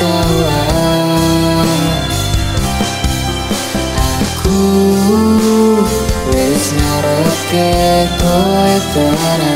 kapeane que koe Esmu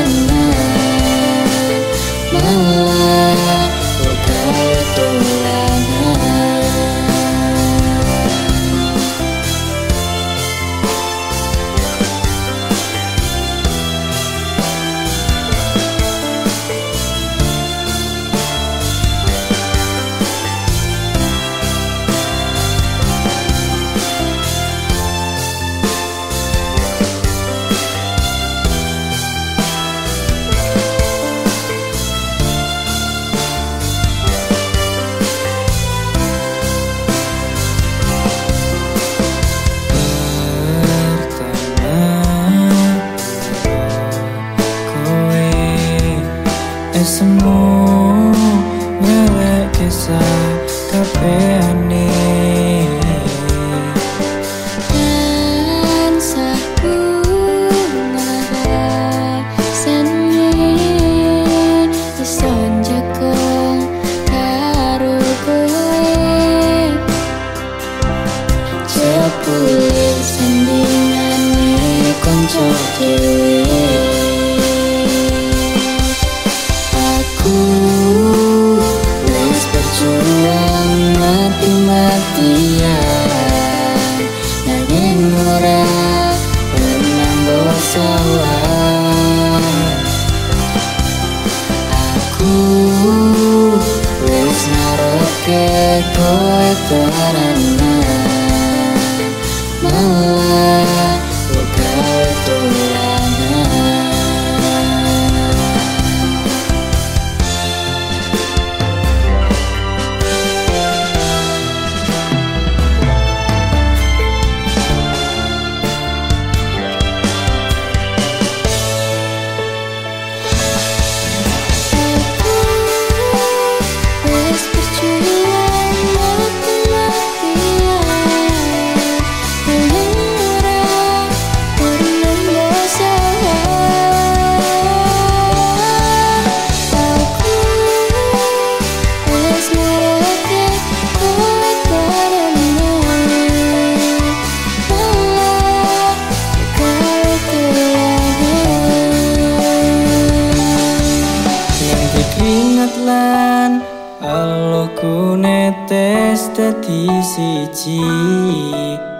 netes dadi siji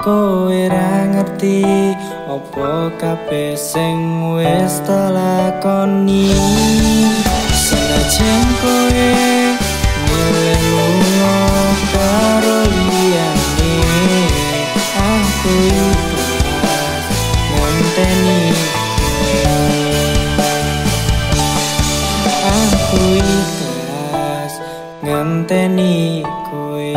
kowe ra ngerti opo kabeh sing wis lakoni. Senajan kowe ngenteni kowe.